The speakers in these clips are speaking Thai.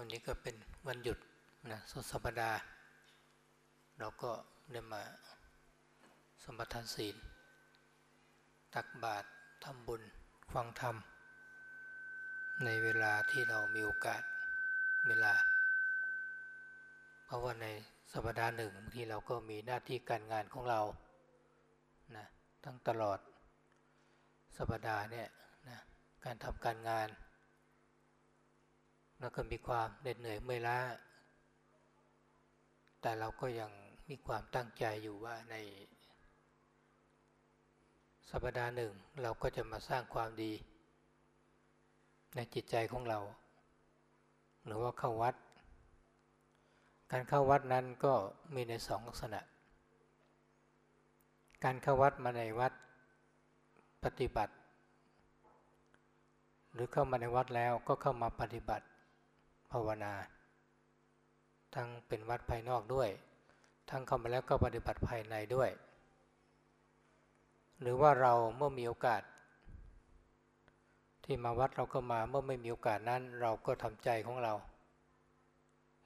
วันนี้ก็เป็นวันหยุดนะสุดสัปดาห์เราก็ได้มาสมทานศีล ตักบาตรทำบุญฟังธรรม ในเวลาที่เรามีโอกาสเวลา เพราะว่าในสัปดาห์หนึ่งที่เราก็มีหน้าที่การงานของเรานะทั้งตลอดสัปดาห์เนี่ยนะการทำการงาน แล้วก็มีความเหน็ดเหนื่อยเมื่อยล้า แต่เราก็ยังมีความตั้งใจอยู่ว่าใน สัปดาห์หนึ่งเราก็จะมาสร้างความดี ในจิตใจของเรา หรือว่าเข้าวัด การเข้าวัดนั้นก็มีในสองลักษณะ การเข้าวัดมาในวัดปฏิบัติ หรือเข้ามาในวัดแล้วก็เข้ามาปฏิบัติ ภาวนา ทั้งเป็นวัดภายนอกด้วย ทั้งเข้ามาแล้วก็ปฏิบัติภายในด้วย หรือว่าเราเมื่อมีโอกาส ที่มาวัดเราก็มาเมื่อไม่มีโอกาสนั้น เราก็ทำใจของเรา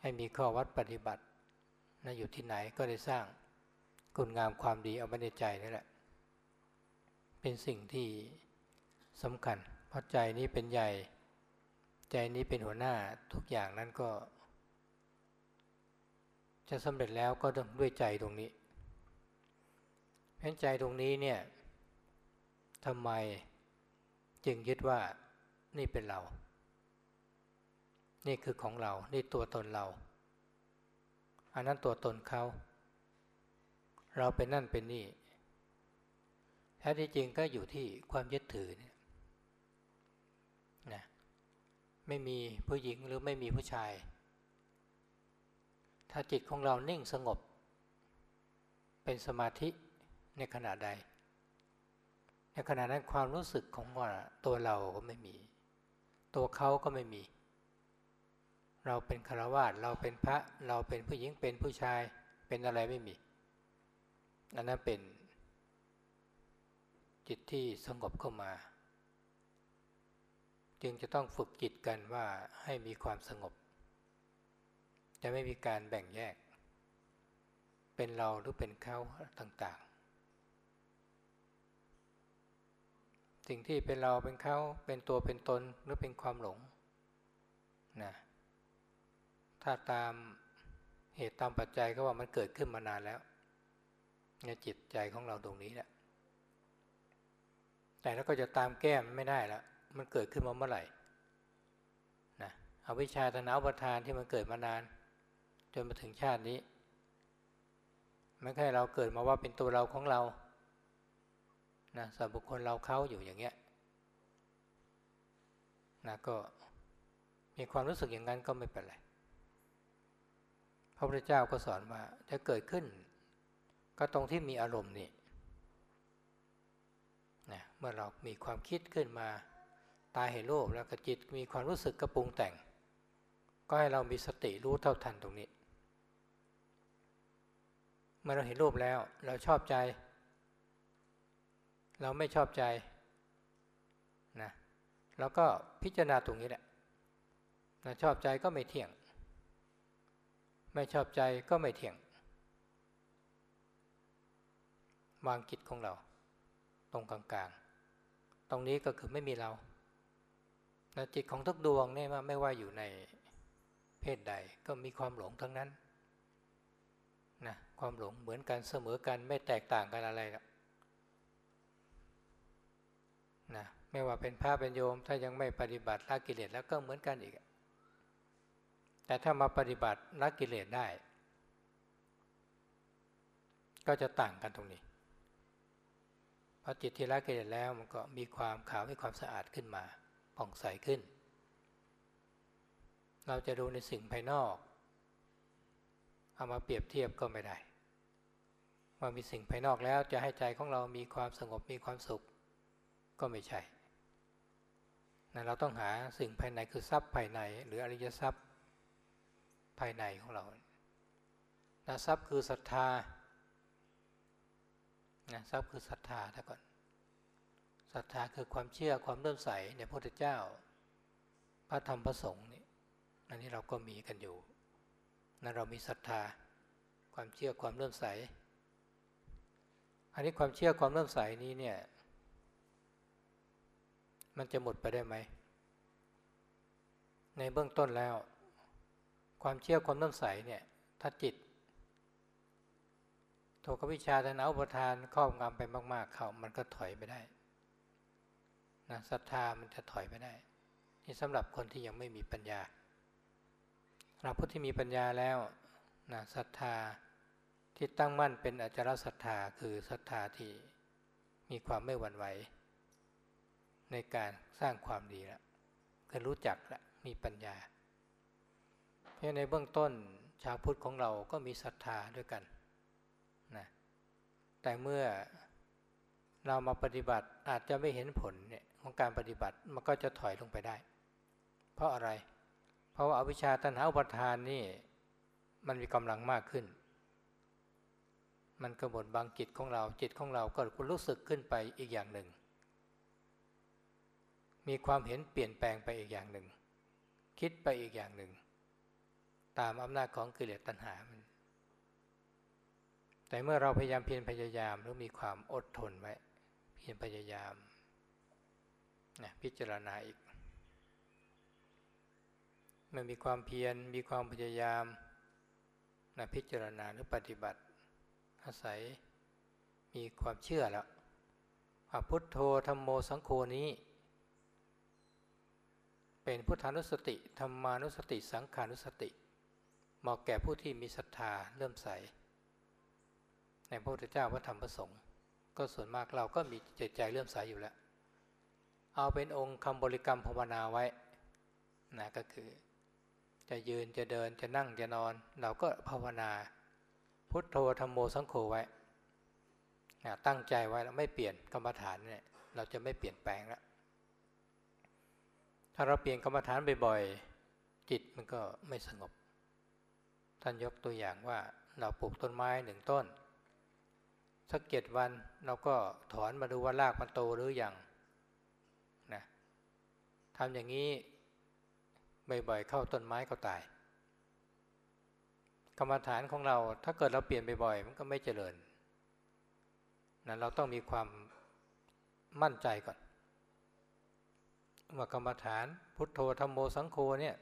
ให้มีข้อวัดปฏิบัตินะอยู่ที่ไหนก็ได้สร้างคุณงามความดีเอาไว้ในใจนี่แหละ เป็นสิ่งที่สำคัญเพราะใจนี้เป็นใหญ่ ใจนี้เป็นหัวหน้าทุกอย่างนั้นก็ จะสำเร็จแล้วก็ต้องด้วยใจตรงนี้เพราะใจตรงนี้เนี่ยทำไมจึงยึดว่านี่เป็นเรา นี่คือของเรา นี่ตัวตนเรา อันนั้นตัวตนเขา เราเป็นนั่นเป็นนี่แท้ที่จริงก็อยู่ที่ความยึดถือเนี่ยนะ ไม่มีผู้หญิงหรือไม่มีผู้ชาย ถ้าจิตของเรานิ่งสงบ เป็นสมาธิในขณะใด ในขณะนั้นความรู้สึกของว่าตัวเราก็ไม่มี ตัวเขาก็ไม่มี เราเป็นคารวะเราเป็นพระเราเป็นผู้หญิงเป็นผู้ชายเป็นอะไรไม่มีอันนั้นเป็นจิตที่สงบเข้ามา จึงจะต้องฝึกจิตกันว่าให้มีความสงบ จะไม่มีการแบ่งแยก เป็นเราหรือเป็นเขาต่างๆ สิ่งที่เป็นเราเป็นเขาเป็นตัวเป็นตนหรือเป็นความหลงนะถ้าตามเหตุตามปัจจัยก็ว่ามันเกิดขึ้นมานานแล้วในจิตใจของเราตรงนี้แหละแต่แล้วก็จะตามแก้มไม่ได้แล้ว มันเกิดขึ้นมาเมื่อไหร่นะอวิชชาตนาประทานที่มันเกิดมานาน จนมาถึงชาตินี้ไม่ใช่เราเกิดมาว่าเป็นตัวเราของเรานะสัตว์บุคคลเราเขาอยู่อย่างเงี้ยนะก็มีความรู้สึกอย่างนั้นก็ไม่เป็นไรพระพุทธเจ้าก็สอนว่าจะเกิดขึ้น ก็ตรงที่มีอารมณ์นี่นะเมื่อเรามีความคิดขึ้นมา ตาเห็นรูปแล้วก็จิตมีความรู้สึกกระปรุงแต่ง ก็ให้เรามีสติรู้เท่าทันตรงนี้ เมื่อเราเห็นรูปแล้วเราชอบใจ เราไม่ชอบใจนะแล้วก็พิจารณาตรงนี้แหละนะชอบใจก็ไม่เที่ยง ไม่ชอบใจก็ไม่เที่ยง วางจิตของเรา ตรงกลางๆ ตรงนี้ก็คือไม่มีเรา นะจิตของทุกดวงเนี่ยไม่ว่าอยู่ในเพศใดก็มีความหลงทั้งนั้นนะความหลงเหมือนกันเสมอกันไม่แตกต่างกันอะไรหรอกนะไม่ว่าเป็นพระเป็นโยม ถ้ายังไม่ปฏิบัติละกิเลสแล้วก็เหมือนกันอีก แต่ถ้ามาปฏิบัติละกิเลสได้ ก็จะต่างกันตรงนี้พอจิตที่ละกิเลสแล้วมันก็มีความขาวมีความสะอาดขึ้นมา ผ่องใสขึ้น เราจะดูในสิ่งภายนอก เอามาเปรียบเทียบก็ไม่ได้ ว่ามีสิ่งภายนอกแล้วจะให้ใจของเรามีความสงบมีความสุขก็ไม่ใช่นะเราต้องหาสิ่งภายในคือทรัพย์ภายใน หรืออริยทรัพย์ภายในของเรานะทรัพย์คือศรัทธานะทรัพย์คือศรัทธาถ้าก่อน ศรัทธาคือความเชื่อความเลื่มใสในพระพุทธเจ้า พระธรรมพระสงฆ์นี่อันนี้เราก็มีกันอยู่นั่นเรามีศรัทธาความเชื่อความเลื่มใส อันนี้ความเชื่อความเลื่มใสนี้เนี่ย มันจะหมดไปได้ไหม ในเบื้องต้นแล้ว ความเชื่อความเลื่มใสเนี่ยถ้าจิตโทกวิชาทนาอุปทานครอบงำไปมาก ๆ เขามันก็ถอยไปได้ นะศรัทธามันจะถอยไปได้ นี่สำหรับคนที่ยังไม่มีปัญญาสำหรับผู้ที่มีปัญญาแล้วนะศรัทธาที่ตั้งมั่นเป็นอจรศรัทธาคือศรัทธาที่มีความไม่หวั่นไหว ในการสร้างความดีแล้วคือรู้จักแล้วมีปัญญา เพราะในเบื้องต้นชาวพุทธของเราก็มีศรัทธาด้วยกันนะแต่เมื่อเรามาปฏิบัติอาจจะไม่เห็นผลเนี่ย ของการปฏิบัติมันก็จะถอยลงไปได้ เพราะอะไร เพราะว่าอาวิชชาตัณหาอุปทานนี่มันมีกำลังมากขึ้น มันกระบฏบางจิตของเราจิตของเราก็รู้สึกขึ้นไปอีกอย่างหนึ่ง มีความเห็นเปลี่ยนแปลงไปอีกอย่างหนึ่ง คิดไปอีกอย่างหนึ่ง ตามอำนาจของกิเลสตัณหามันแต่เมื่อเราพยายามเพียรพยายามหรือมีความอดทนไว้ เพียรพยายาม นะพิจารณาอีกมันมีความเพียรมีความพยายามนะพิจารณาหรือปฏิบัติ อาศัยมีความเชื่อแล้วพุทโธธรรมโมสังโฆนี้ เป็นพุทธานุสติธรรมานุสติสังขานุสติเหมาะแก่ผู้ที่มีศรัทธาเริ่มใส ในพระพุทธเจ้าพระธรรมพระสงฆ์ก็ส่วนมากเราก็มีใจใจเริ่มใสอยู่แล้ว เอาเป็นองค์คำบริกรรมภาวนาไว้นะก็คือ จะยืนจะเดินจะนั่งจะนอน เราก็ภาวนา พุทโธธรรมโมสังโฆไว้นะตั้งใจไว้แล้วไม่เปลี่ยนกรรมฐานเนี่ยเราจะไม่เปลี่ยนแปลงแล้วถ้าเราเปลี่ยนกรรมฐานบ่อยๆจิตมันก็ไม่สงบ ท่านยกตัวอย่างว่าเราปลูกต้นไม้หนึ่งต้น สักเจ็ดวันเราก็ถอนมาดูว่ารากมันโตหรืออยัง ทำอย่างนี้บ่อยๆเข้าต้นไม้ก็ตาย กรรมฐานของเราถ้าเกิดเราเปลี่ยนบ่อยๆมันก็ไม่เจริญนะเราต้องมีความมั่นใจก่อนว่ากรรมฐานพุทโธธรรมโมสังโฆเนี่ย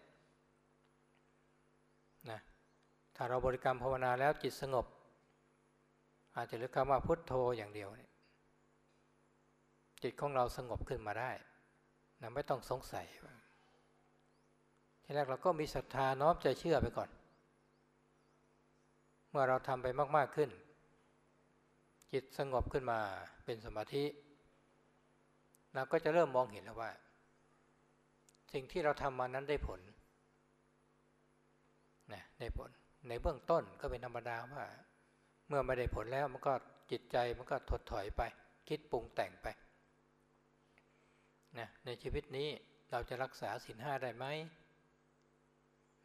นะถ้าเราบริกรรมภาวนาแล้วจิตสงบ อาจจะเรียกคำว่าพุทโธอย่างเดียวเนี่ยจิตของเราสงบขึ้นมาได้ นะไม่ต้องสงสัยทีแรกเราก็มีศรัทธาน้อมใจเชื่อไปก่อน เมื่อเราทำไปมาก ๆขึ้น จิตสงบขึ้นมาเป็นสมาธิเราก็จะเริ่มมองเห็นแล้วว่า สิ่งที่เราทำมานั้นได้ผลนะได้ผล ในเบื้องต้นก็เป็นธรรมดาว่า เมื่อไม่ได้ผลแล้วมันก็จิตใจมันก็ถดถอยไป คิดปรุงแต่งไป นะในชีวิตนี้เราจะรักษาศีลห้าได้ไหม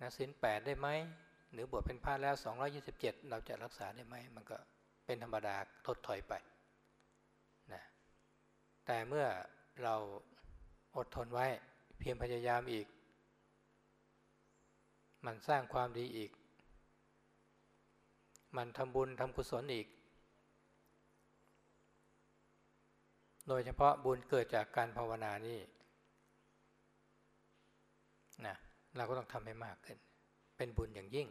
นะศีลแปดได้ไหมหรือบวชเป็นพระแล้ว 227 เราจะรักษาได้ไหมมันก็เป็นธรรมดาถดถอยไปนะแต่เมื่อเราอดทนไว้เพียรพยายามอีก มันสร้างความดีอีก มันทำบุญทำกุศลอีก โดยเฉพาะบุญเกิดจากการภาวนานี่นะเราก็ต้องทำให้มากขึ้น เป็นบุญอย่างยิ่ง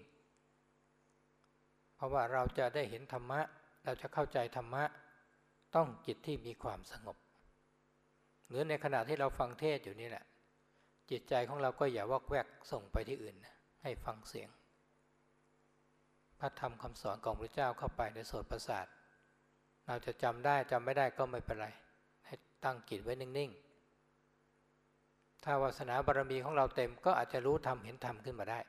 เพราะว่าเราจะได้เห็นธรรมะ เราจะเข้าใจธรรมะ ต้องจิตที่มีความสงบหรือในขณะที่เราฟังเทศอยู่นี่แหละ จิตใจของเราก็อย่าวอกแวกส่งไปที่อื่น ให้ฟังเสียง พระธรรมคำสอนของพระเจ้าเข้าไปในโสตประสาท เราจะจำได้จำไม่ได้ก็ไม่เป็นไร ให้ตั้งจิตไว้นิ่งๆ ถ้าวาสนาบารมีของเราเต็มก็อาจจะรู้ธรรมเห็นธรรมขึ้นมาได้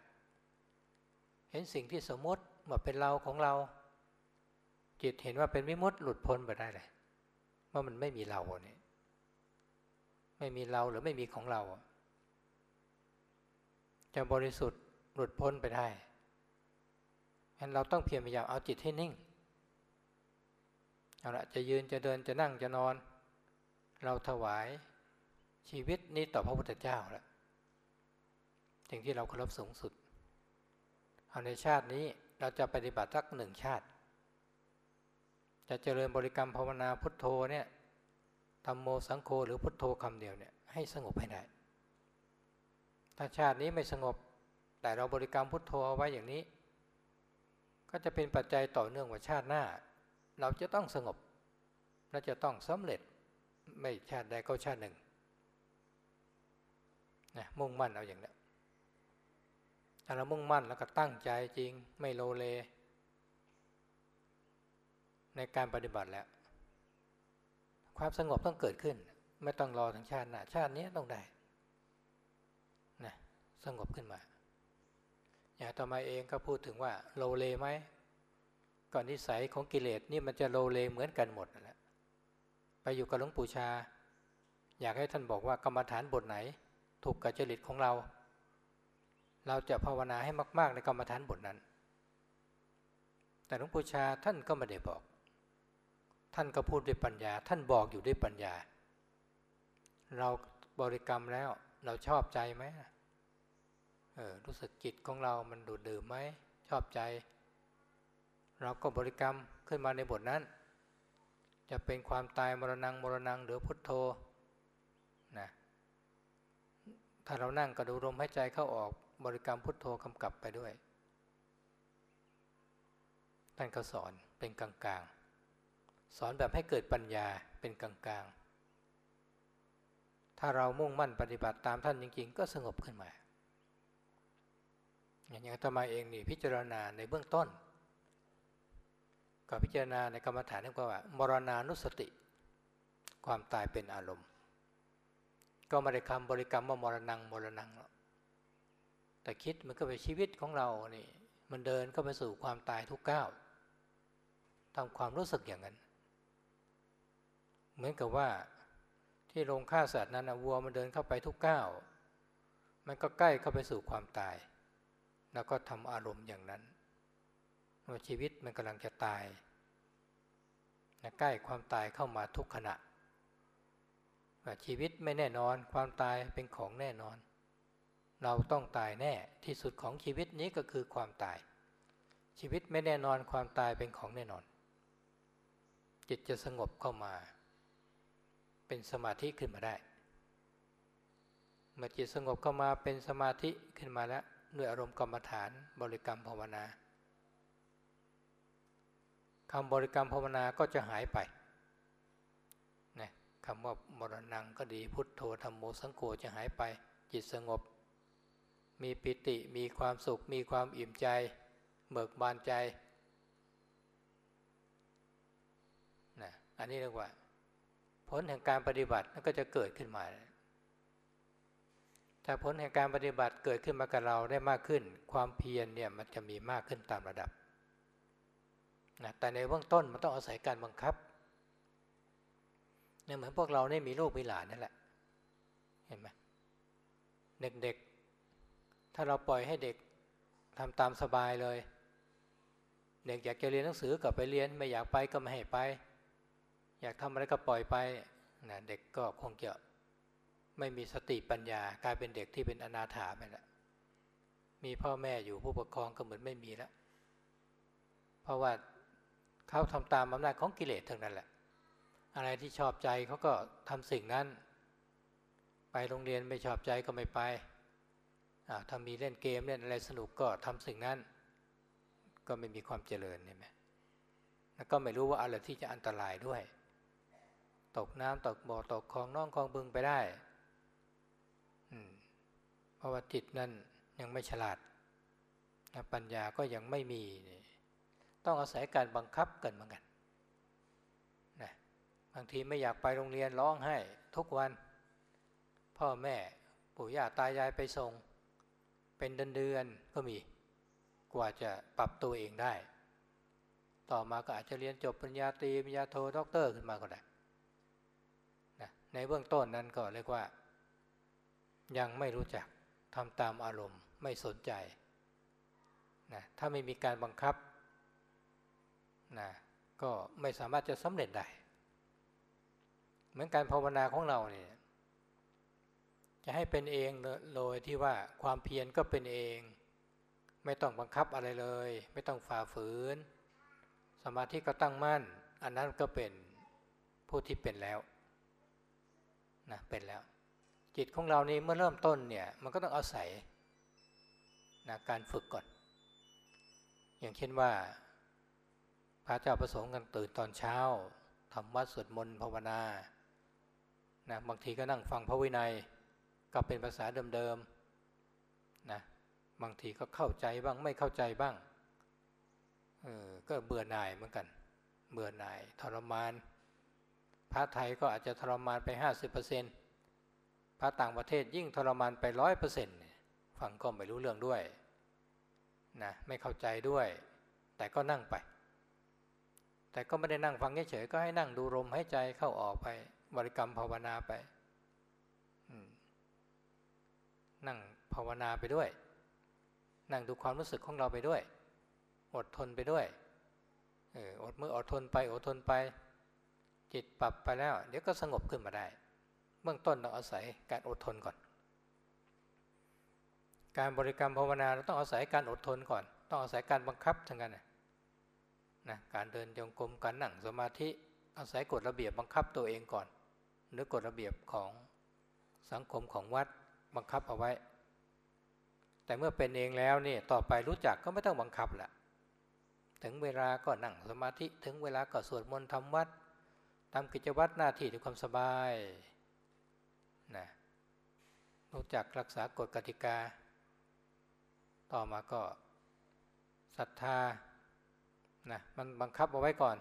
เห็นสิ่งที่สมมติว่าเป็นเราของเรา จิตเห็นว่าเป็นวิมุตติหลุดพ้นไปได้เลยว่ามันไม่มีเราเนี่ยไม่มีเราหรือไม่มีของเรา จะบริสุทธิ์หลุดพ้นไปได้งั้นเราต้องเพียรพยายามเอาจิตให้นิ่งเอาละจะยืนจะเดินจะนั่งจะนอน เราถวายชีวิตนี้ต่อพระพุทธเจ้าแล้วสิ่งที่เราเคารพสูงสุด เอาในชาตินี้เราจะปฏิบัติสักหนึ่งชาติ จะเจริญบริกรรมภาวนาพุทโธเนี่ยธรรมโมสังโฆหรือพุทโธคำเดียวเนี่ยให้สงบให้ได้ ถ้าชาตินี้ไม่สงบ แต่เราบริกรรมพุทโธเอาไว้อย่างนี้ ก็จะเป็นปัจจัยต่อเนื่องว่าชาติหน้า เราจะต้องสงบ และจะต้องสำเร็จ ไม่ชาติใดก็ชาติหนึ่งนะมุ่งมั่นเอาอย่างนี้ถ้าเรามุ่งมั่นแล้วก็ตั้งใจจริง ไม่โลเล ในการปฏิบัติแล้ว ความสงบต้องเกิดขึ้น ไม่ต้องรอถึงชาติหน้าชาตินี้ต้องได้นะสงบขึ้นมา อย่างต่อมาเองก็พูดถึงว่าโลเลไหมก่อนนิสัยของกิเลสนี่มันจะโลเลเหมือนกันหมดนั่นแหละ ไปอยู่กับหลวงปู่ชา อยากให้ท่านบอกว่ากรรมฐานบทไหน ถูกกับจริตของเรา เราจะภาวนาให้มาก ๆ ในกรรมฐานบทนั้น แต่หลวงปู่ชาท่านก็ไม่ได้บอก ท่านก็พูดด้วยปัญญา ท่านบอกอยู่ด้วยปัญญา เราบริกรรมแล้วเราชอบใจไหมเออรู้สึกจิตของเรามันดูดดื่มไหมชอบใจ เราก็บริกรรมขึ้นมาในบทนั้น จะเป็นความตายมรณงมรณงหรือพุทโธนะถ้าเรานั่งกระดูลมหายใจเข้าออกบริกรรมพุทโธกำกับไปด้วยท่านก็สอนเป็นกลางๆ สอนแบบให้เกิดปัญญาเป็นกลางๆ ถ้าเรามุ่งมั่นปฏิบัติตามท่านจริงๆ ก็สงบขึ้นมา อย่างนี้ธรรมาเองนี่พิจารณาในเบื้องต้น ก็พิจารณาในกรรมฐานเรียกว่า มรณานุสติ ความตายเป็นอารมณ์ ก็ไม่ได้คำบริกรรมว่ามรณงมรณงแต่คิดมันก็เป็นชีวิตของเรานี่มันเดินเข้าไปสู่ความตายทุกก้าวทำความรู้สึกอย่างนั้น เหมือนกับว่าที่โรงฆ่าสัตว์นั้นวัวมันเดินเข้าไปทุกก้าวมันก็ใกล้เข้าไปสู่ความตาย แล้วก็ทำอารมณ์อย่างนั้น ว่าชีวิตมันกำลังจะตายนะใกล้ความตายเข้ามาทุกขณะว่าชีวิตไม่แน่นอนความตายเป็นของแน่นอน เราต้องตายแน่ที่สุดของชีวิตนี้ก็คือความตาย ชีวิตไม่แน่นอนความตายเป็นของแน่นอน จิตจะสงบเข้ามา เป็นสมาธิขึ้นมาได้เมื่อจิตสงบเข้ามาเป็นสมาธิขึ้นมาแล้วด้วยอารมณ์กรรมฐานบริกรรมภาวนา คำบริกรรมภาวนาก็จะหายไปนะคำว่ามรณงก็ดีพุทโธธรรมโมสังโฆจะหายไป จิตสงบ มีปิติมีความสุข มีความอิ่มใจ เบิกบานใจนะอันนี้เรียกว่า ผลแห่งการปฏิบัติก็จะเกิดขึ้นมา ถ้าผลแห่งการปฏิบัติเกิดขึ้นมากับเราได้มากขึ้น ความเพียรเนี่ยมันจะมีมากขึ้นตามระดับ นะแต่ในเบื้องต้นมันต้องอาศัยการบังคับเนี่ยเหมือนพวกเราเนี่ยมีลูกมีหลานนั่นแหละ เห็นไหมเด็กๆ ถ้าเราปล่อยให้เด็กทำตามสบายเลย เด็กอยากจะเรียนหนังสือก็ไปเรียน ไม่อยากไปก็ไม่ให้ไป อยากทำอะไรก็ปล่อยไปนะเด็กก็คงจะไม่มีสติปัญญากลายเป็นเด็กที่เป็นอนาถาไปแล้วมีพ่อแม่อยู่ผู้ปกครองก็เหมือนไม่มีแล้ว เพราะว่า เขาทำตามอำนาจของกิเลสทั้งนั้นแหละ อะไรที่ชอบใจเขาก็ทำสิ่งนั้น ไปโรงเรียนไม่ชอบใจก็ไม่ไปถ้ามีเล่นเกมเล่นอะไรสนุกก็ทำสิ่งนั้น ก็ไม่มีความเจริญใช่ไหมแล้วก็ไม่รู้ว่าอะไรที่จะอันตรายด้วย ตกน้ำตกบ่อตกคลองน้องคลองบึงไปได้อเพราะว่าจิตนั้นยังไม่ฉลาดปัญญาก็ยังไม่มีนี่ ต้องอาศัยการบังคับกันเหมือนกันนะบางทีไม่อยากไปโรงเรียนร้องไห้ทุกวัน พ่อแม่ปู่ย่าตายายไปส่ง เป็นเดือนๆก็มี กว่าจะปรับตัวเองได้ ต่อมาก็อาจจะเรียนจบปริญญาตรีปริญญาโทด็อกเตอร์ขึ้นมาก็ได้นะในเบื้องต้นนั้นก็เรียกว่า ยังไม่รู้จักทำตามอารมณ์ไม่สนใจนะถ้าไม่มีการบังคับ นะก็ไม่สามารถจะสำเร็จได้ เหมือนการภาวนาของเราเนี่ยจะให้เป็นเองโดยที่ว่าความเพียรก็เป็นเอง ไม่ต้องบังคับอะไรเลย ไม่ต้องฝ่าฝืน สมาธิก็ตั้งมั่น อันนั้นก็เป็นผู้ที่เป็นแล้วนะเป็นแล้ว จิตของเรานี่เมื่อเริ่มต้นเนี่ยมันก็ต้องอาศัยนะการฝึกก่อน อย่างเช่นว่า พระเจ้าประสงค์กันตื่นตอนเช้าทำวัดสวดมนต์ภาวนานะบางทีก็นั่งฟังพระวินัยก็เป็นภาษาเดิมๆนะบางทีก็เข้าใจบ้างไม่เข้าใจบ้างเออก็เบื่อหน่ายเหมือนกัน เบื่อหน่ายทรมาน พระไทยก็อาจจะทรมานไป 50%พระต่างประเทศยิ่งทรมานไปร้อยเปอร์เซ็นต์ฟังก็ไม่รู้เรื่องด้วยนะไม่เข้าใจด้วย แต่ก็นั่งไป แต่ก็ไม่ได้นั่งฟังเฉยๆก็ให้นั่งดูลมหายใจเข้าออกไป บริกรรมภาวนาไปนั่งภาวนาไปด้วย นั่งดูความรู้สึกของเราไปด้วย อดทนไปด้วยอออดมืออดทนไป อดทนไป จิตปรับไปแล้ว เดี๋ยวก็สงบขึ้นมาได้ เบื้องต้นต้องอาศัยการอดทนก่อน การบริกรรมภาวนาเราต้องอาศัยการอดทนก่อน ต้องอาศัยการบังคับทั้งนั้น นะการเดินจงกรมการนั่งสมาธิอาศัยกฎระเบียบบังคับตัวเองก่อนหรือกฎระเบียบของสังคมของวัดบังคับเอาไว้ แต่เมื่อเป็นเองแล้วนี่ต่อไปรู้จักก็ไม่ต้องบังคับละถึงเวลาก็นั่งสมาธิถึงเวลาก็สวดมนต์ทำวัดทำกิจวัตรหน้าที่ด้วยความสบายนะรู้จักรักษากฎกติกา ต่อมาก็ศรัทธา นะมันบังคับเอาไว้ก่อน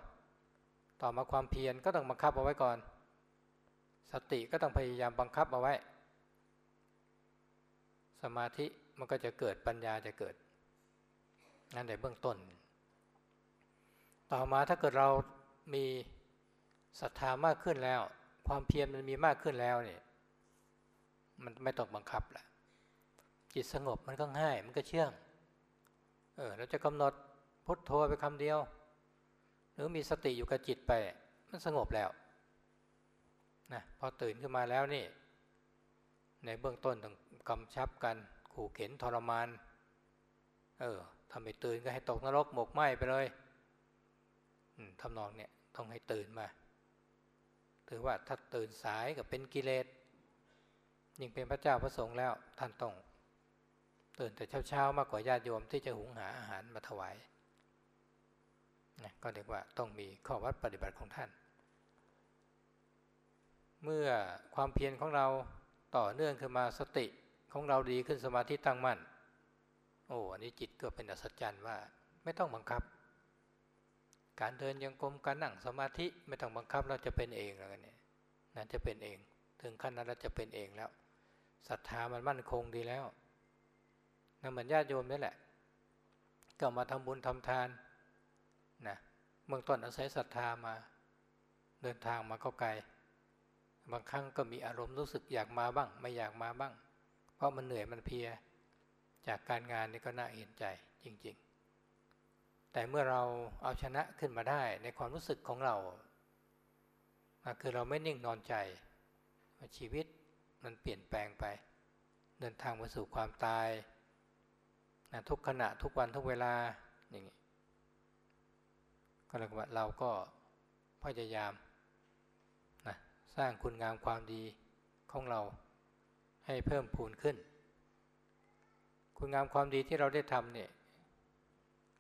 ต่อมาความเพียรก็ต้องบังคับเอาไว้ก่อน สติก็ต้องพยายามบังคับเอาไว้ สมาธิมันก็จะเกิดปัญญาจะเกิดนั่นในเบื้องต้น ต่อมาถ้าเกิดเรามีศรัทธามากขึ้นแล้ว ความเพียรมันมีมากขึ้นแล้วเนี่ยมันไม่ต้องบังคับแหละจิตสงบมันก็ง่ายมันก็เชื่องเออเราจะกำหนด พุทโธไปคำเดียว หรือมีสติอยู่กับจิตไป มันสงบแล้วนะพอตื่นขึ้นมาแล้วนี่ ในเบื้องต้นต้องกำชับกัน ขู่เข็นทรมาน เออทำให้ตื่นก็ให้ตกนรกหมกไหมไปเลยทำนองเนี่ยต้องให้ตื่นมา ถือว่าถ้าตื่นสายกับเป็นกิเลสยิ่งเป็นพระเจ้าพระสงฆ์แล้วท่านต้องตื่นแต่เช้าๆมากกว่าญาติโยมที่จะหุงหาอาหารมาถวาย นะก็เรียกว่าต้องมีข้อวัดปฏิบัติของท่าน เมื่อความเพียรของเราต่อเนื่องขึ้นมาสติของเราดีขึ้นสมาธิตั้งมั่น โอ้อันนี้จิตก็เป็นอัศจรรย์ว่าไม่ต้องบังคับ การเดินยังกรมการนั่งสมาธิไม่ต้องบังคับเราจะเป็นเองแล้วกันเนี่ยนั่นจะเป็นเอง ถึงขั้นนั้นเราจะเป็นเองแล้วศรัทธามันมั่นคงดีแล้วนั่นเหมือนญาติโยมนี่แหละ ก็มาทำบุญทำทาน นะเมืองต้นอาศัยศรัทธามาเดินทางมาก็ไกล บางครั้งก็มีอารมณ์รู้สึกอยากมาบ้าง ไม่อยากมาบ้าง เพราะมันเหนื่อยมันเพีย จากการงานนี่ก็น่าเห็นใจจริง ๆ แต่เมื่อเราเอาชนะขึ้นมาได้ในความรู้สึกของเราคือเราไม่นิ่งนอนใจชีวิตมันเปลี่ยนแปลงไป เดินทางมาสู่ความตายทุกขณะทุกวันทุกเวลาอย่างนี้ ก็เลยว่าเราก็พยายามนะสร้างคุณงามความดีของเราให้เพิ่มพูนขึ้น คุณงามความดีที่เราได้ทำเนี่ย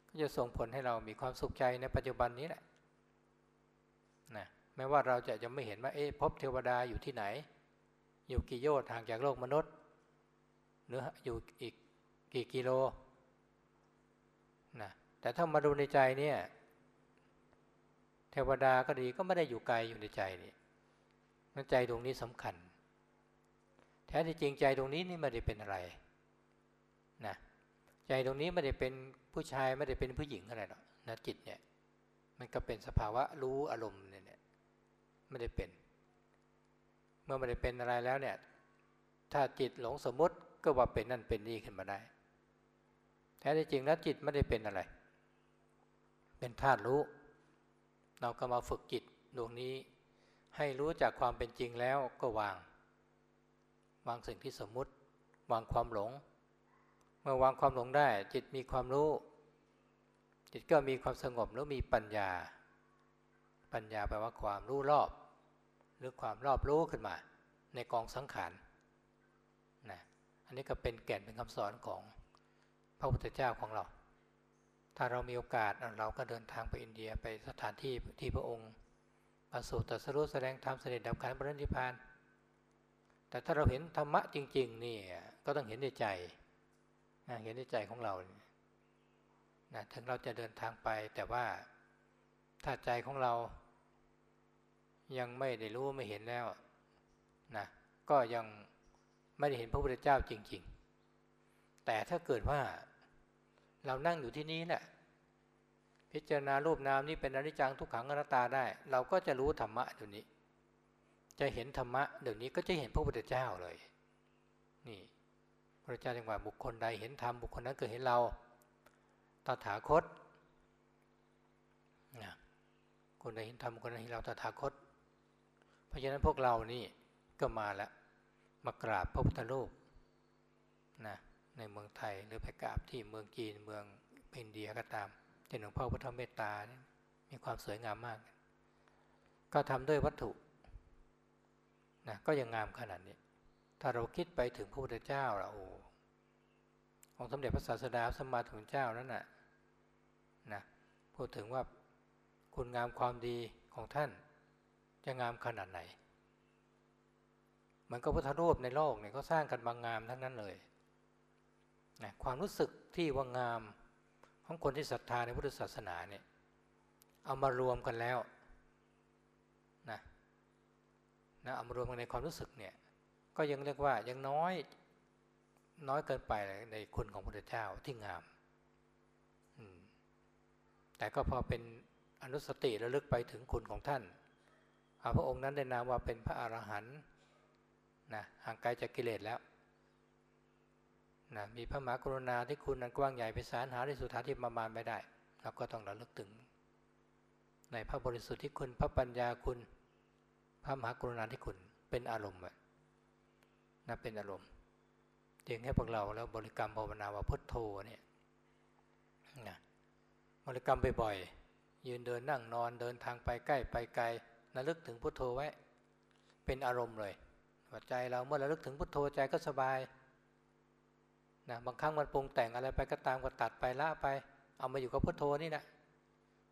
ก็จะส่งผลให้เรามีความสุขใจในปัจจุบันนี้แหละนะแม้ว่าเราจะยังไม่เห็นว่าเอ๊ะพบเทวดาอยู่ที่ไหน อยู่กี่โยชน์ห่างจากโลกมนุษย์หรืออยู่อีกกี่กิโลนะแต่ถ้ามาดูในใจเนี่ย เทวดาก็ดีก็ไม่ได้อยู่ไกลอยู่ในใจนี่นั่นใจตรงนี้สำคัญ แท้ที่จริงใจตรงนี้นี่ไม่ได้เป็นอะไรนะใจตรงนี้ไม่ได้เป็นผู้ชายไม่ได้เป็นผู้หญิงอะไรหรอกนะจิตเนี่ย มันก็เป็นสภาวะรู้อารมณ์เนี่ยไม่ได้เป็น เมื่อไม่ได้เป็นอะไรแล้วเนี่ย ถ้าจิตหลงสมมติก็ว่าเป็นนั่นเป็นนี่ขึ้นมาได้ แท้ที่จริงแล้วจิตไม่ได้เป็นอะไร เป็นธาตุรู้ เราก็มาฝึกจิตดวงนี้ ให้รู้จากความเป็นจริงแล้วก็วาง วางสิ่งที่สมมุติ วางความหลง เมื่อวางความหลงได้ จิตมีความรู้ จิตก็มีความสงบแล้วมีปัญญา ปัญญาแปลว่าความรู้รอบ หรือความรอบรู้ขึ้นมา ในกองสังขารนะอันนี้ก็เป็นแก่นเป็นคำสอนของพระพุทธเจ้าของเรา ถ้าเรามีโอกาสเราก็เดินทางไปอินเดียไปสถานที่ที่พระองค์ประสูติตรัสรู้แสดงธรรมเสด็จดับขันธ์ปรินิพพาน แต่ถ้าเราเห็นธรรมะจริง ๆ นี่ก็ต้องเห็นในใจนะเห็นในใจของเรานะถึงเราจะเดินทางไป แต่ว่าถ้าใจของเรา ยังไม่ได้รู้ไม่เห็นแล้วนะก็ยังไม่ได้เห็นพระพุทธเจ้าจริง ๆ แต่ถ้าเกิดว่า เรานั่งอยู่ที่นี้แหละพิจารณารูปนามนี่เป็นอนิจจังทุกขังอนัตตาได้ เราก็จะรู้ธรรมะเดี๋ยวนี้ จะเห็นธรรมะเดี๋ยวนี้ก็จะเห็นพระพุทธเจ้าเลย นี่พระเจ้าจังหวะบุคคลใดเห็นธรรมบุคคลนั้นเกิดเห็นเราตถาคตนะคนใดเห็นธรรมคนนั้นเห็นเราตถาคต เพราะฉะนั้นพวกเรานี่ก็มาแล้วมากราบพระพุทธรูปนะ ในเมืองไทย หรือไปกราบที่เมืองจีนเมืองอินเดียก็ตามเช่หลวงพ่อพุทธเมตตามีความสวยงามมาก ก็ทำด้วยวัตถุนะก็ยังงามขนาดนี้ ถ้าเราคิดไปถึงพระพุทธเจ้าเราโอ้องค์สมเด็จพระศาสดาสมมาถึงเจ้านั้นน่ะนะพูดถึงว่าคุณงามความดีของท่านจะงามขนาดไหน มันก็พุทธรูปในโลกเนี่ยก็สร้างกันบางงามทั้งนั้นเลย นะความรู้สึกที่ว่างามของคนที่ศรัทธาในพุทธศาสนาเนี่ยเอามารวมกันแล้วนะนะเอามารวมกันในความรู้สึกเนี่ยก็ยังเรียกว่ายังน้อยน้อยเกินไปในคุณของพระพุทธเจ้าที่งามแต่ก็พอเป็นอนุสติระลึกไปถึงคุณของท่านพระองค์นั้นได้นามว่าเป็นพระอรหันต์นะห่างไกลจากกิเลสแล้ว นะมีพระมหากรุณาที่คุณนั้นกว้างใหญ่ไปสารหาที่สุดท้ายที่ประมาณไม่ได้เราก็ต้องระลึกถึง ในพระบริสุทธิ์ที่คุณพระปัญญาคุณ พระมหากรุณาที่คุณเป็นอารมณ์นะเป็นอารมณ์เรียงให้พวกเราแล้วบริกรรมภาวนาว่าพุทโธเนี่ยนะบริกรรมบ่อยๆยืนเดินนั่งนอนเดินทางไปใกล้ไปไกลระลึกถึงพุทโธไว้ เป็นอารมณ์เลยว่าใจเราเมื่อระลึกถึงพุทโธใจก็สบาย นะบางครั้งมันปรุงแต่งอะไรไปก็ตามก็ตัดไปละไป เอามาอยู่กับพุทโธนี่นะ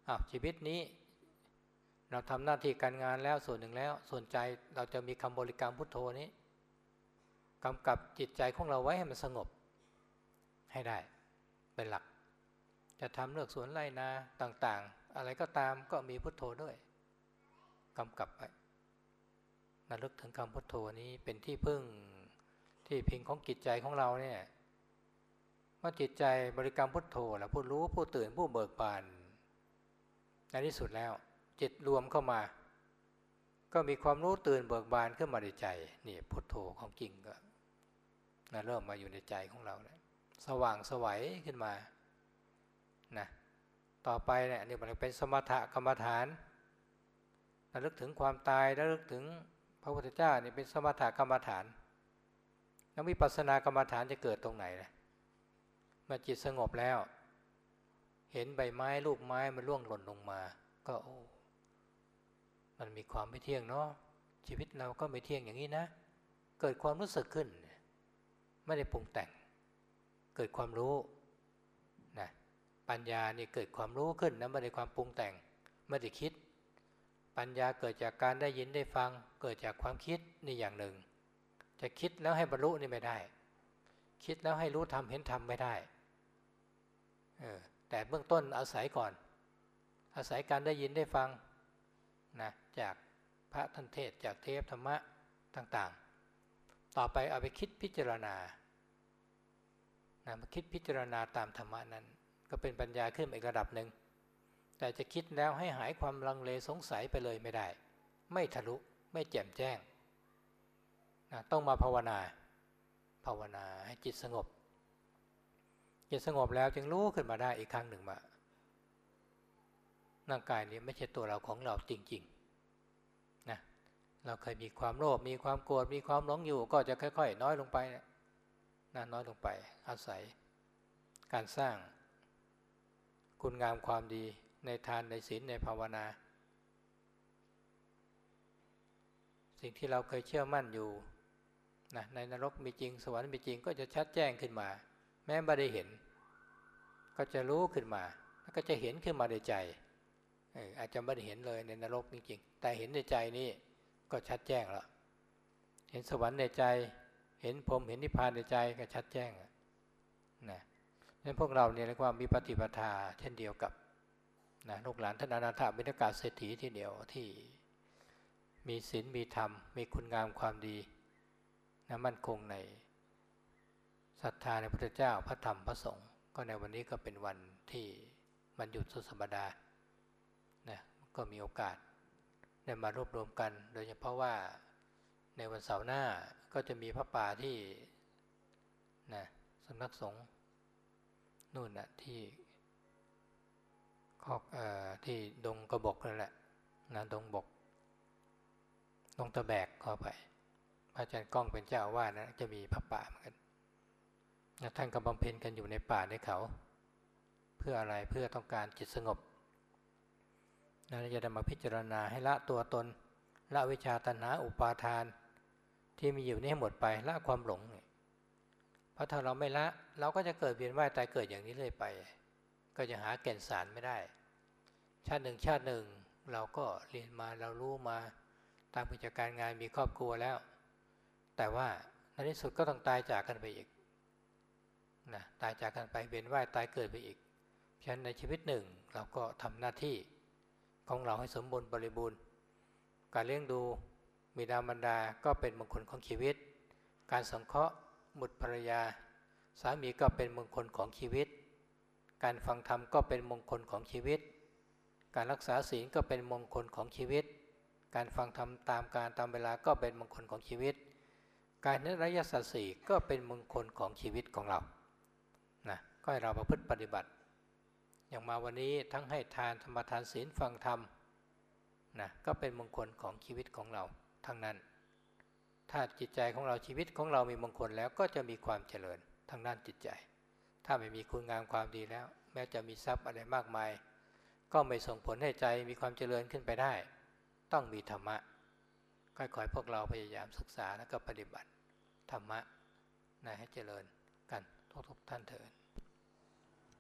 อ้าวชีวิตนี้ เราทำหน้าที่การงานแล้วส่วนหนึ่งแล้ว ส่วนใจเราจะมีคำบริกรรมพุทโธนี้กำกับจิตใจของเราไว้ให้มันสงบ ให้ได้เป็นหลัก จะทำเลือกสวนไรนาต่างๆ อะไรก็ตามก็มีพุทโธด้วยกำกับไว้ระลึกถึงคำพุทโธนี้เป็นที่พึ่งที่พิงของจิตใจของเราเนี่ย เมื่อจิตใจบริกรรมพุทโธแล้วผู้รู้ผู้ตื่นผู้เบิกบานในที่สุดแล้ว จิตรวมเข้ามา ก็มีความรู้ตื่นเบิกบานขึ้นมาในใจนี่พุทโธของจริงก็นะเริ่มมาอยู่ในใจของเราแล้วสว่างสวัยขึ้นมานะต่อไปเนี่ยนี่มันเป็นสมถะกรรมฐานระลึกถึงความตายระลึกถึงพระพุทธเจ้านี่เป็นสมถะกรรมฐานแล้ววิปัสสนากรรมฐานจะเกิดตรงไหนนะ มื่อจิตสงบแล้ว เห็นใบไม้ลูกไม้มันร่วงหล่นลงมา ก็โอ้มันมีความไม่เที่ยงเนาะชีวิตเราก็ไม่เที่ยงอย่างนี้นะ เกิดความรู้สึกขึ้น ไม่ได้ปรุงแต่ง เกิดความรู้นะปัญญาเนี่ยเกิดความรู้ขึ้นนะไม่ได้ความปรุงแต่งไม่ได้คิด ปัญญาเกิดจากการได้ยินได้ฟัง เกิดจากความคิดนี่อย่างหนึ่ง จะคิดแล้วให้บรรลุนี่ไม่ได้ คิดแล้วให้รู้ทำเห็นทำไม่ได้ แต่เบื้องต้นอาศัยก่อน อาศัยการได้ยินได้ฟังนะจากพระท่านเทศจากเทพธรรมะต่างๆ ต่อไปเอาไปคิดพิจารณานะมาคิดพิจารณาตามธรรมะนั้น ก็เป็นปัญญาขึ้นอีกระดับหนึ่ง แต่จะคิดแล้วให้หายความลังเลสงสัยไปเลยไม่ได้ ไม่ทะลุไม่แจ่มแจ้งนะต้องมาภาวนา ภาวนาให้จิตสงบ จิตสงบแล้วจึงรู้ขึ้นมาได้อีกครั้งหนึ่งว่าร่างกายนี้ไม่ใช่ตัวเราของเราจริงๆนะเราเคยมีความโลภมีความโกรธมีความหลงอยู่ ก็จะค่อย ๆ น้อยลงไปนะน้อยลงไป อาศัย การสร้างคุณงามความดีในทานในศีลในภาวนา สิ่งที่เราเคยเชื่อมั่นอยู่นะในนรกมีจริงสวรรค์มีจริงก็จะชัดแจ้งขึ้นมา แม้ไม่ได้เห็น ก็จะรู้ขึ้นมา แล้วก็จะเห็นขึ้นมาในใจอาจจะไม่ได้เห็นเลยในนรกจริงๆแต่เห็นในใจนี่ก็ชัดแจ้งแล้วเห็นสวรรค์ในใจ เห็นพรมเห็นนิพพานในใจก็ชัดแจ้งนะนั้นพวกเราเนี่ยเรียกว่ามีปฏิปทาเช่นเดียวกับนะลูกหลานท่านอนาถบิณกาเศรษฐีที่เดียวที่มีศีลมีธรรม มีคุณงามความดีนะมั่นคงใน ศรัทธาในพระเจ้าพระธรรมพระสงฆ์ก็ในวันนี้ก็เป็นวันที่มันหยุดสุดสัปดาห์นะก็มีโอกาสได้มารวบรวมกัน โดยเฉพาะว่าในวันเสาร์หน้าก็จะมีพระป่าที่นะสำนักสงฆ์นู่นนะที่คอกอที่ดงกระบอกนั่นแหละนะดงบกดงตะแบกเข้าไปพระอาจารย์ก้องเป็นเจ้าว่านะจะมีพระป่าเหมือนกัน ท่านกำบำเพ็ญกันอยู่ในป่าในเขา เพื่ออะไรเพื่อต้องการจิตสงบนะจะได้มาพิจารณาให้ละตัวตน ละวิชาตัณหาอุปาทาน ที่มีอยู่นี่หมดไปละความหลงเพราะถ้าเราไม่ละเราก็จะเกิดเวียนว่ายตายเกิดอย่างนี้เลยไป ก็จะหาแก่นสารไม่ได้ ชาติหนึ่งชาติหนึ่งเราก็เรียนมาเรารู้มาตามกิจการงานมีครอบครัวแล้ว แต่ว่าในที่สุดก็ต้องตายจากกันไปอีก นะตายจากกันไปเวียนว่ายตายเกิดไปอีกฉะนั้นในชีวิตหนึ่งเราก็ทำหน้าที่ของเราให้สมบูรณ์บริบูรณ์ การเลี้ยงดูมีดามันดาก็เป็นมงคลของชีวิต การสงเคราะห์บุตรภรรยา สามีก็เป็นมงคลของชีวิต การฟังธรรมก็เป็นมงคลของชีวิต การรักษาศีลก็เป็นมงคลของชีวิต การฟังธรรมตามการตามเวลาก็เป็นมงคลของชีวิต การนิรยสัตสีก็เป็นมงคลของชีวิตของเรา ก็ให้เราประพฤติปฏิบัติ อย่างมาวันนี้ทั้งให้ทานธรรมทานศีลฟังธรรมนะก็เป็นมงคลของชีวิตของเราทั้งนั้น ถ้าจิตใจของเราชีวิตของเรามีมงคลแล้วก็จะมีความเจริญทางด้านจิตใจ ถ้าไม่มีคุณงามความดีแล้ว แม้จะมีทรัพย์อะไรมากมาย ก็ไม่ส่งผลให้ใจมีความเจริญขึ้นไปได้ ต้องมีธรรมะค่อยๆพวกเราพยายามศึกษาแล้วก็ปฏิบัติธรรมะนะให้เจริญกันทุกๆท่านเถิด